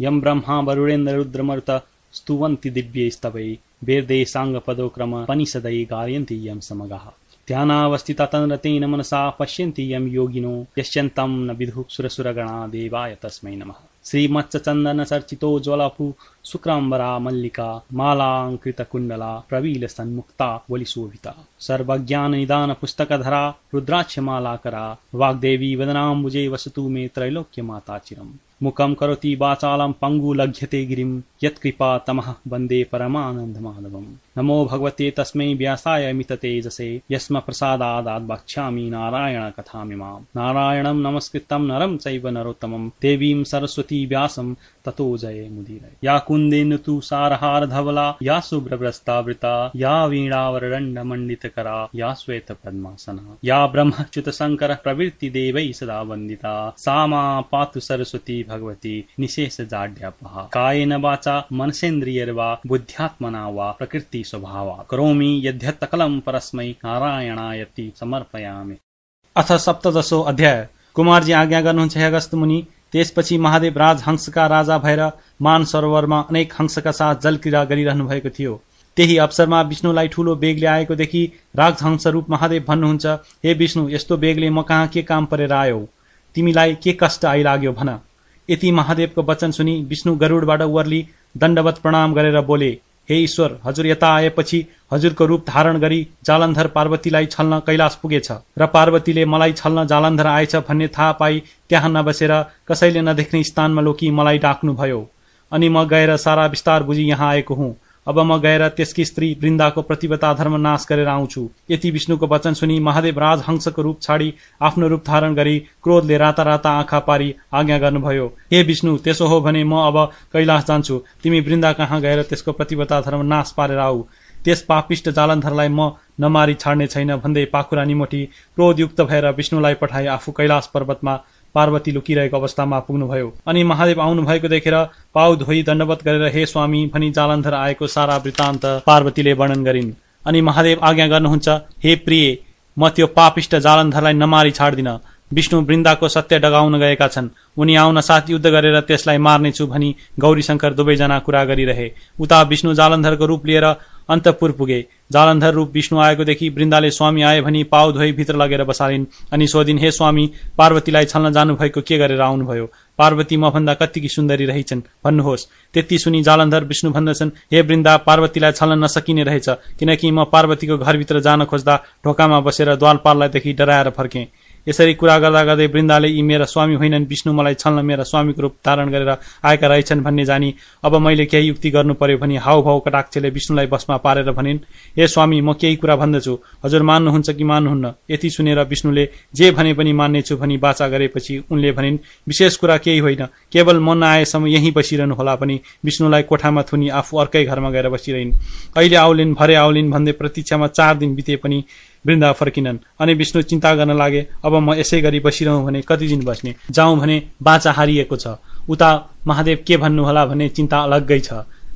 यम ब्रह्मा वरुणेन्द्र रुद्रमरुत स्तुवन्ति दिव्य स्तवै वेदे साङ्गपदोक्रम पनिषदै गायन्ति यम समगाः। ध्यानावस्थिता तन्रतेन मनसा पश्यन्ति यम योगिनो यश्यन्तं न विदुः सुरसुरगणा देवाय तस्मै नमः। श्रीमत्सचन्दन चर्चितोज्वलपु शुक्राम्बरा मल्लिका मालाङ्कृतकुण्डला प्रवील सन्मुक्ता वलिशोभिता। सर्वज्ञाननिदान पुस्तकधरा रुद्राक्षमालाकरा वाग्देवी वदनाम्बुजे वसतु मे त्रैलोक्यमाता चिरम्। मुखं करोति वाचालं पङ्गु लघ्यते गिरिं यत्कृपा तमः वन्दे परमानन्दमाधवम्। नमो भगवते तस्मै व्यासाय मिततेजसे यस्म प्रसादादात् वक्ष्यामि नारायण कथामिमाम् नारायणं नमस्कृतं नरं चैव नरोत्तमं देवीं सरस्वती व्यासं ततो जये या कुन्देन तु सारहार धवला या शुभ्रभ्रस्तावृता या वीणावरदण्डमण्डितकरा या श्वेत पद्मासना या ब्रह्मच्युत प्रवृत्ति देवै सदा वन्दिता। सा मा पातु सरस्वती भगवती निशेष जाड्यापहा कायेन वाचा मनसेन्द्रियर्वा बुद्ध्यात्मना वा प्रकृति स्वभावा। करोमि यद्यत्तकलं परस्मै नारायणायति समर्पयामि। अथ सप्तदशो अध्याय। कुमारजी आज्ञा गर्नुहुन्छ अगस्त मुनि त्यसपछि महादेव राज हंसका राजा भएर मान सरोवरमा अनेक हंसका साथ जलक्रीडा गरिरहनु भएको थियो। त्यही अवसरमा विष्णुलाई ठूलो बेगले आएकोदेखि राजहंस रूप महादेव भन्नुहुन्छ हे विष्णु यस्तो बेगले म कहाँ के काम परेर आयो? तिमीलाई के कष्ट आइलाग्यो भन यति महादेवको वचन सुनि विष्णु गरुडबाट वर्ली दण्डवत प्रणाम गरेर बोले हे ईश्वर हजुर यता आएपछि हजुरको रूप धारण गरी जालन्धर पार्वतीलाई छल्न कैलाश पुगेछ र पार्वतीले मलाई छल्न जालन्धर आएछ भन्ने थाहा पाई त्यहाँ नबसेर कसैले नदेख्ने स्थानमा लोकी मलाई डाक्नुभयो अनि म गएर सारा विस्तार बुझी यहाँ आएको हुँ अब म गएर त्यसकी स्त्री वृन्दाको प्रतिबता धर्म नाश गरेर आउँछु। यति विष्णुको वचन सुनि महादेव राजहंसको रूप छाडी आफ्नो रूप धारण गरी क्रोधले राता राता आँखा पारी आज्ञा गर्नुभयो हे विष्णु त्यसो हो भने म अब कैलाश जान्छु। तिमी वृन्दा कहाँ गएर त्यसको प्रतिबता धर्म नाश पारेर आऊ? त्यस पापिष्ट जालन्धरलाई म नमारी छाड्ने छैन भन्दै पाखुरा निमोटी क्रोधयुक्त भएर विष्णुलाई पठाए आफू कैलाश पर्वतमा पार्वती लुकिरहेको अवस्थामा पुग्नुभयो। अनि महादेव आउनु भएको देखेर पाउ धोई दण्डवत गरेर हे स्वामी! भनी जालन्धर आएको सारा वृत्तान्त पार्वतीले वर्णन गरिन्। अनि महादेव आज्ञा गर्नुहुन्छ हे प्रिय म त्यो पापिष्ट जालन्धरलाई नमारी छाड्दिन। विष्णु वृन्दाको सत्य डगाउन गएका छन्। उनी आउन साथ युद्ध गरेर त्यसलाई मार्नेछु भनी गौरी शङ्कर दुवैजना कुरा गरिरहे। उता विष्णु जालन्धरको रूप लिएर अन्तपुर पुगे। जालन्धर रूप विष्णु आएकोदेखि वृन्दाले स्वामी आए भनी पाउ धोई भित्र लगेर बसालिन्। अनि सोधिन् हे स्वामी पार्वतीलाई छल्न जानुभएको के गरेर आउनुभयो? पार्वती मभन्दा कतिकी सुन्दरी रहेछन्? भन्नुहोस् त्यति सुनि जालन्धर विष्णु भन्दछन् हे वृन्दा पार्वतीलाई छल्न नसकिने रहेछ किनकि म पार्वतीको घरभित्र जान खोज्दा ढोकामा बसेर द्वालपाललाई डराएर फर्केँ। यसरी कुरा गर्दा गर्दै वृन्दाले यी मेरा स्वामी होइनन् विष्णु मलाई छल्न मेरा स्वामीको रूप धारण गरेर आएका रहेछन् भन्ने जानी अब मैले केही युक्ति गर्नु पर्यो भने हाउभाउ कटाक्षले विष्णुलाई बसमा पारेर भनिन् हे स्वामी म केही कुरा भन्दछु। हजुर मान्नुहुन्छ कि मान्नुहुन्न? यति सुनेर विष्णुले जे भने पनि मान्नेछु भनी बाचा गरेपछि उनले भनिन् विशेष कुरा केही होइन। केवल मन आएसम्म यहीँ बसिरहनु होला पनि विष्णुलाई कोठामा थुनी आफू अर्कै घरमा गएर बसिरहन्। अहिले आउलिन् भरे आउलिन् भन्दै प्रतीक्षामा चार दिन बिते पनि वृन्दा फर्किनन् अनि विष्णु चिन्ता गर्न लागे अब म यसै गरी बसिरहँ भने कति दिन बस्ने? जाउँ भने बाचा हारिएको छ। उता महादेव के भन्नुहोला भन्ने चिन्ता अलग्गै छ।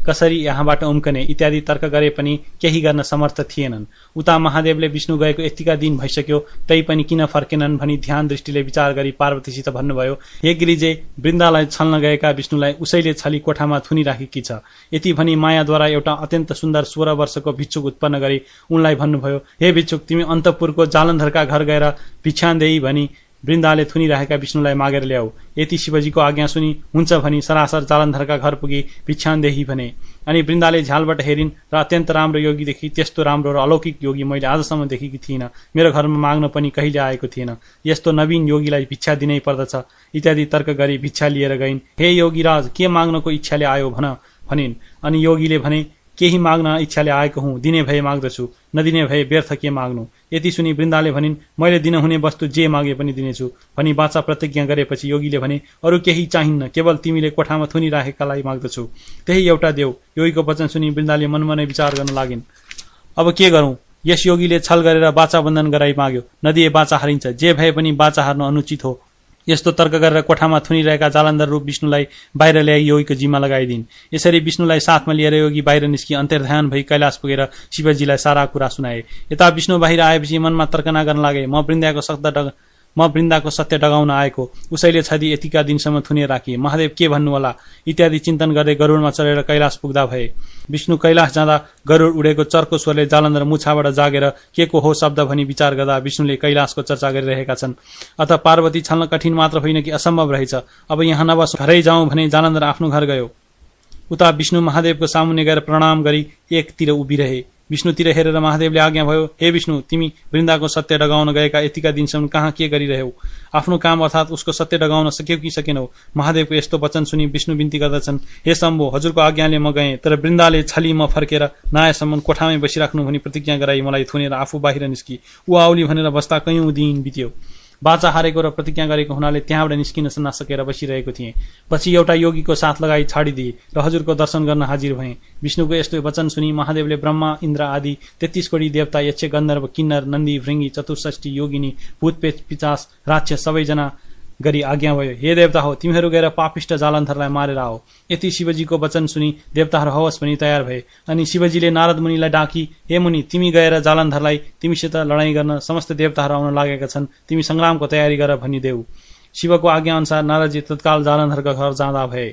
कसरी यहाँबाट उम्कने इत्यादि तर्क गरे पनि केही गर्न समर्थ थिएनन्। उता महादेवले विष्णु गएको यतिका दिन भइसक्यो तै पनि किन फर्केनन् भनी ध्यान दृष्टिले विचार गरी पार्वतीसित भन्नुभयो हे गिरिजे वृन्दालाई छल्न गएका विष्णुलाई उसैले छली कोठामा थुनिराखेकी छ। यति भनी मायाद्वारा एउटा अत्यन्त सुन्दर सोह्र वर्षको भिक्षुक उत्पन्न गरी उनलाई भन्नुभयो हे भिक्षुक तिमी अन्तपुरको जालन्धरका घर गएर भिक्षान्देही भनी वृन्दाले थुनिरहेका विष्णुलाई मागेर ल्याऊ। यति शिवजीको आज्ञा सुनि हुन्छ भनी सरासर जालन्धरका घर पुगी भिक्षान्देही भने। अनि वृन्दाले झ्यालबाट हेरिन् र अत्यन्त राम्रो योगीदेखि त्यस्तो राम्रो र अलौकिक योगी मैले आजसम्म देखेकी थिइनँ। मेरो घरमा माग्न पनि कहिले आएको थिएन। यस्तो नवीन योगीलाई भिक्षा दिनै पर्दछ इत्यादि तर्क गरी भिक्षा लिएर गइन्। हे योगीराज के माग्नको इच्छाले आयो भन भनिन्। अनि योगीले भने केही माग्न इच्छाले आएको हुँ दिने भए माग्दछु। नदिने भए व्यर्थ के माग्नु। यति सुनि वृन्दाले भनिन् मैले दिनहुने वस्तु जे मागे पनि दिनेछु। भनी बाचा प्रतिज्ञा गरेपछि योगीले भने अरू केही चाहिन्न केवल तिमीले कोठामा थुनिराखेकालाई माग्दछु। त्यही एउटा देऊ योगीको वचन सुनि वृन्दाले मनमनै विचार गर्न लागिन्। अब के गरौँ? यस योगीले छल गरेर बाचा बन्धन गराई माग्यो। नदिए बाचा हारिन्छ जे भए पनि बाचा हार्नु अनुचित हो। यस्तो तर्क गरेर कोठामा थुनिरहेका जालन्धर रूप विष्णुलाई बाहिर ल्याई योगीको जिम्मा लगाइदिन्। यसरी विष्णुलाई साथमा लिएर योगी बाहिर निस्कि अन्तर्ध्यान भई कैलाश पुगेर शिवजीलाई सारा कुरा सुनाए। यता विष्णु बाहिर आएपछि मनमा तर्कना गर्न लागे म वृन्दाको शब्द म वृन्दाको सत्य डगाउन आएको। उसैले छदी यतिका दिनसम्म थुने राखी। महादेव के भन्नुहोला? इत्यादि चिन्तन गर्दै गरुडमा चढेर कैलाश पुग्दा भए। विष्णु कैलाश जाँदा गरुड उडेको चर्को स्वरले जालन्धर मुछाबाट जागेर के को हो शब्द भनी विचार गर्दा विष्णुले कैलाशको चर्चा गरिरहेका छन्। अथ पार्वती छल्न कठिन मात्र होइन कि असम्भव रहेछ। अब यहाँ नबस घरै जाउँ भने जालन्धर आफ्नो घर गयो। उता विष्णु महादेवको सामुन्ने गएर प्रणाम गरी एकतिर उभिरहे। विष्णुतिर हेरेर महादेवले आज्ञा भयो हे विष्णु तिमी वृन्दाको सत्य डगाउन गएका यतिका दिनसम्म कहाँ के गरिरह्यौ? आफ्नो काम अर्थात् उसको सत्य डगाउन सक्यौ कि सकेनौ? महादेवको यस्तो वचन सुनि विष्णु बिन्ती गर्दछन् हे शम्भो हजुरको आज्ञाले म गएँ तर वृन्दाले छली म फर्केर नयाँसम्म कोठामै बसिराख्नु भनी प्रतिज्ञा गराई मलाई थुनेर आफू बाहिर निस्की। ऊ आउली भनेर बस्दा कैयौँ दिन बित्यो। बाचा हारेको र प्रतिज्ञा गरेको हुनाले त्यहाँबाट निस्किन नसकेर बसिरहेको थिएँ। पछि एउटा योगीको साथ लगाई छाडिदिए र हजुरको दर्शन गर्न हाजिर भएँ। विष्णुको यस्तो वचन सुनि महादेवले ब्रह्मा इन्द्र आदि तेत्तिस कोटी देवता यक्ष गन्धर्व किन्नर नन्दी भृङ्गी चतुर्षष्ठी योगिनी भूतपेच पिचास राक्ष सबैजना गरी आज्ञा भयो। हे देवता हो तिमीहरू गएर पापिष्ट जालन्धरलाई मारेर आओ। यति शिवजीको वचन सुनि देवताहरू हवस पनि तयार भए। अनि शिवजीले नारद मुनिलाई डाकी हे मुनि तिमी गएर जालन्धरलाई तिमीसित लडाईँ गर्न समस्त देवताहरू आउन लागेका छन्। तिमी सङ्ग्रामको तयारी गर भनिदेऊ शिवको आज्ञा अनुसार नारदजी तत्काल जालन्धरको घर जाँदा भए।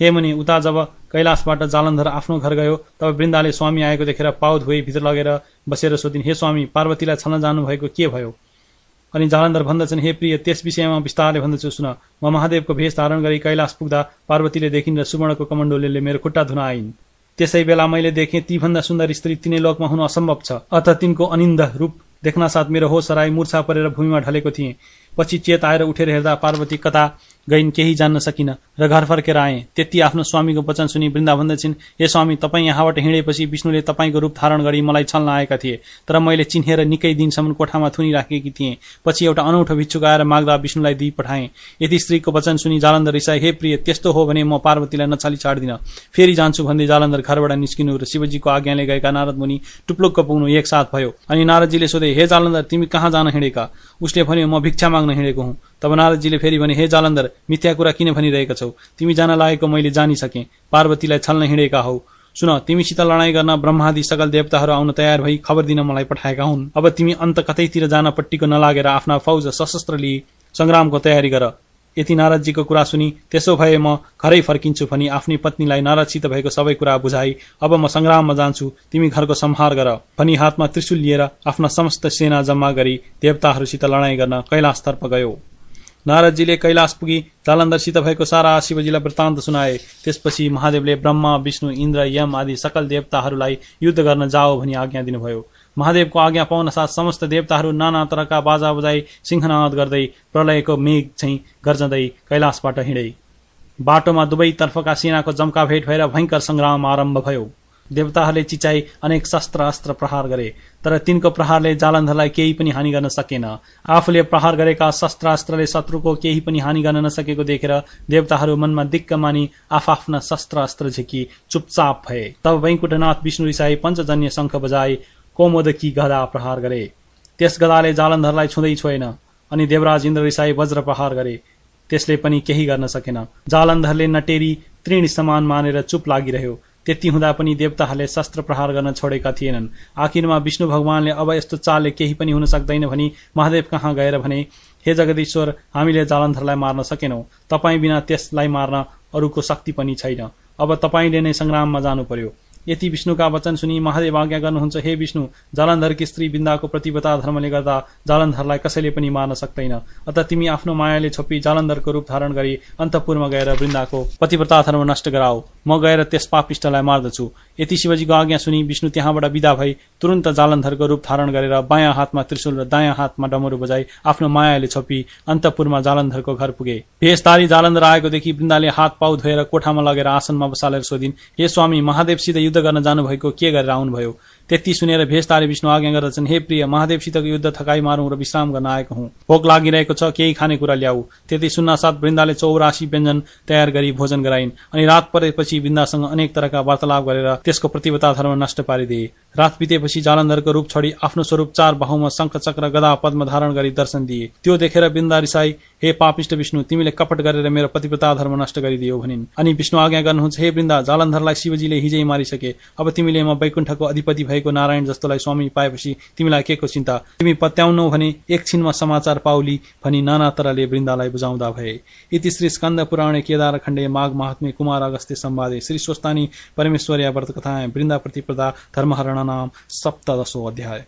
हे मुनि उता जब कैलाशबाट जालन्धर आफ्नो घर गयो तब वृन्दाले स्वामी आएको देखेर पाउ धोइ भित्र लगेर बसेर सोधिन् हे स्वामी पार्वतीलाई छल्न जानुभएको के भयो? अनि जालन्धर भन्दछन् हे प्रिय त्यस विषयमा विस्तारले भन्दछु सुन। म महादेवको भेष धारण गरी कैलाश पुग्दा पार्वतीले देखिन् र सुवर्णको कमण्डोले मेरो खुट्टा धुन आइन् त्यसै बेला मैले देखेँ तीभन्दा सुन्दर स्त्री तिनै लोकमा हुनु असम्भव छ। अथ तिनको अनिन्द रूप देख्न साथ मेरो होस हराई मूर्छा परेर भूमिमा ढलेको थिएँ। पछि चेत आएर उठेर हेर्दा पार्वती कता गइन् केही जान्न सकिन र घर फर्केर आए। त्यति आफ्नो स्वामीको वचन सुनि वृन्दा भन्दछन् हे स्वामी तपाईँ यहाँबाट हिँडेपछि विष्णुले तपाईँको रूप धारण गरी मलाई छल्न आएका थिए तर मैले चिन्हेर निकै दिनसम्म कोठामा थुनिराखेकी थिएँ। पछि एउटा अनौठो भिक्षुक आएर माग्दा विष्णुलाई दिई पठाएँ। यति स्त्रीको वचन सुनि जालन्धर रिसाए हे प्रिय त्यस्तो हो भने म पार्वतीलाई नछाली छाड्दिन। फेरि जान्छु भन्दै जालन्धर घरबाट निस्किनु र शिवजीको आज्ञाले गएका नारद मुनि टुप्लुक्क पुग्नु एक साथ भयो। अनि नारदजीले सोधे हे जालन्धर तिमी कहाँ जान हिँडेका? उसले भन्यो म भिक्षा माग्न हिँडेको हुँ। तब नारदजीले फेरि भने हे जालन्धर मिथ्या कुरा किन भनिरहेका छौ? तिमी जान लागेको मैले जानिसकेँ। पार्वतीलाई छल्न हिँडेका हौ। सुन तिमीसित लडाईँ गर्न ब्रह्मादि सकल देवताहरू आउन तयार भई खबर दिन मलाई पठाएका हुन्। अब तिमी अन्त कतैतिर जानपट्टिको नलागेर आफ्ना फौज सशस्त्र लिई सङ्ग्रामको तयारी गर। यति नारदजीको कुरा सुनि त्यसो भए म घरै फर्किन्छु भनी आफ्नै पत्नीलाई नारदसित भएको सबै कुरा बुझाई अब म सङ्ग्राममा जान्छु तिमी घरको संहार गर भनी हातमा त्रिशुल लिएर आफ्ना समस्त सेना जम्मा गरी देवताहरूसित लडाईँ गर्न कैलाशतर्फ गयो। नारदजीले कैलाश पुगी जालन्धरसित भएको सारा शिवजीलाई वृत्तान्त सुनाए। त्यसपछि महादेवले ब्रह्मा विष्णु इन्द्र यम आदि सकल देवताहरूलाई युद्ध गर्न जाओ भनी आज्ञा दिनुभयो। महादेवको आज्ञा पाउन साथ समस्त देवताहरू नाना तरका बाजा बजाई सिंहनाद गर्दै प्रलयको मेघ चाहिँ गर्जँदै कैलाशबाट हिँडे। बाटोमा दुवैतर्फका सेनाको जम्का भेट भएर भयङ्कर सङ्ग्राम आरम्भ भयो। देवताहरूले चिचाई अनेक शस्त्र अस्त्र प्रहार गरे तर तिनको प्रहारले जालन्धरलाई केही पनि हानि गर्न सकेन। आफूले प्रहार गरेका शस्त्रास्त्रले शत्रुको केही पनि हानि गर्न नसकेको देखेर देवताहरू मनमा दिक्क मानि आफ्ना शस्त्र अस्त्र झिकी चुपचाप भए। तब वैकुण्ठनाथ विष्णु रिसाई पञ्चजन्य शङ्ख बजाई कोमोदकी गदा प्रहार गरे। त्यस गदाले जालन्धरलाई छुँदै छोएन अनि देवराज इन्द्र रिसाई वज्र प्रहार गरे। त्यसले पनि केही गर्न सकेन। जालन्धरले नटेरी तृण समान मानेर चुप लागिरह्यो। त्यति हुँदा पनि देवताहरूले शस्त्र प्रहार गर्न छोडेका थिएनन्। आखिरमा विष्णु भगवानले अब यस्तो चालले केही पनि हुन सक्दैन भनी महादेव कहाँ गएर भने हे जगदीश्वर हामीले जालन्धरलाई मार्न सकेनौँ। तपाईँ बिना त्यसलाई मार्न अरूको शक्ति पनि छैन। अब तपाईँले नै सङ्ग्राममा जानु पर्यो यति विष्णुका वचन सुनि महादेव आज्ञा गर्नुहुन्छ हे विष्णु जालन्धरकी स्त्री बिन्दाको प्रतिबता धर्मले गर्दा जालन्धरलाई कसैले पनि मार्न सक्दैन। अत तिमी आफ्नो मायाले छोपी जालन्धरको रूप धारण गरी अन्तपुरमा गएर वृन्दाको पतिव्रता धर्म नष्ट गराऊ। म गएर त्यस पापिष्टलाई मार्दछु। यति शिवजीको आज्ञा सुनि विष्णु त्यहाँबाट विदा भई तुरन्त जालन्धरको रूप धारण गरेर बायाँ हातमा त्रिशुल र दायाँ हातमा डमरू बजाई आफ्नो मायाले छोपी अन्तपुरमा जालन्धरको घर पुगे। भेषधारी जालन्धर आएकोदेखि वृन्दाले हात पाउ धोएर कोठामा लगेर आसनमा बसालेर सोधिन् हे स्वामी महादेवसित युद्ध गर्न जानुभएको के गरेर आउनुभयो? त्यति सुनेर भेषतारे विष्णु आज्ञा गर्दछन् हे प्रिय महादेवसितको युद्ध थकाई मारौँ र विश्राम गर्न आएको हुँ। भोक लागिरहेको छ केही खानेकुरा ल्याऊ त्यति सुन्न साथ वृन्दाले चौरासी व्यञ्जन तयार गरी भोजन गराइन् अनि रात परेपछि वृन्दासँग अनेक तरका वार्तालाप गरेर त्यसको प्रतिबता धर्म नष्ट पारिदिए। रात बितेपछि जालन्धरको रूप छोडी आफ्नो स्वरूप चार बाहुमा शङ्ख चक्र गदा पद्म धारण गरी दर्शन दिए। त्यो देखेर बिन्दा रिसाई हे पापिष्ट विष्णु तिमीले कपट गरेर मेरो पतिपता धर्म नष्ट गरिदियो भनिन्। अनि विष्णु आज्ञा गर्नुहुन्छ हे वृन्दा जालन्धरलाई शिवजीले हिजै मारिसके। अब तिमीले म वैकुण्ठको अधिपति भएको नारायण जस्तोलाई स्वामी पाएपछि तिमीलाई के को चिन्ता? तिमी पत्याउनौ भने एकछिनमा समाचार पाउली भनी नाना तरले वृन्दालाई बुझाउँदा भए। इति श्री स्कन्द पुराणे केदार खण्डे माघ महात्मे कुमार अगस्त्य सम्वादे श्री स्वस्तानी परमेश्वर्या व्रत कथा वृन्दा प्रतिप्रदा धर्महरण नाम सप्तदशो अध्याय।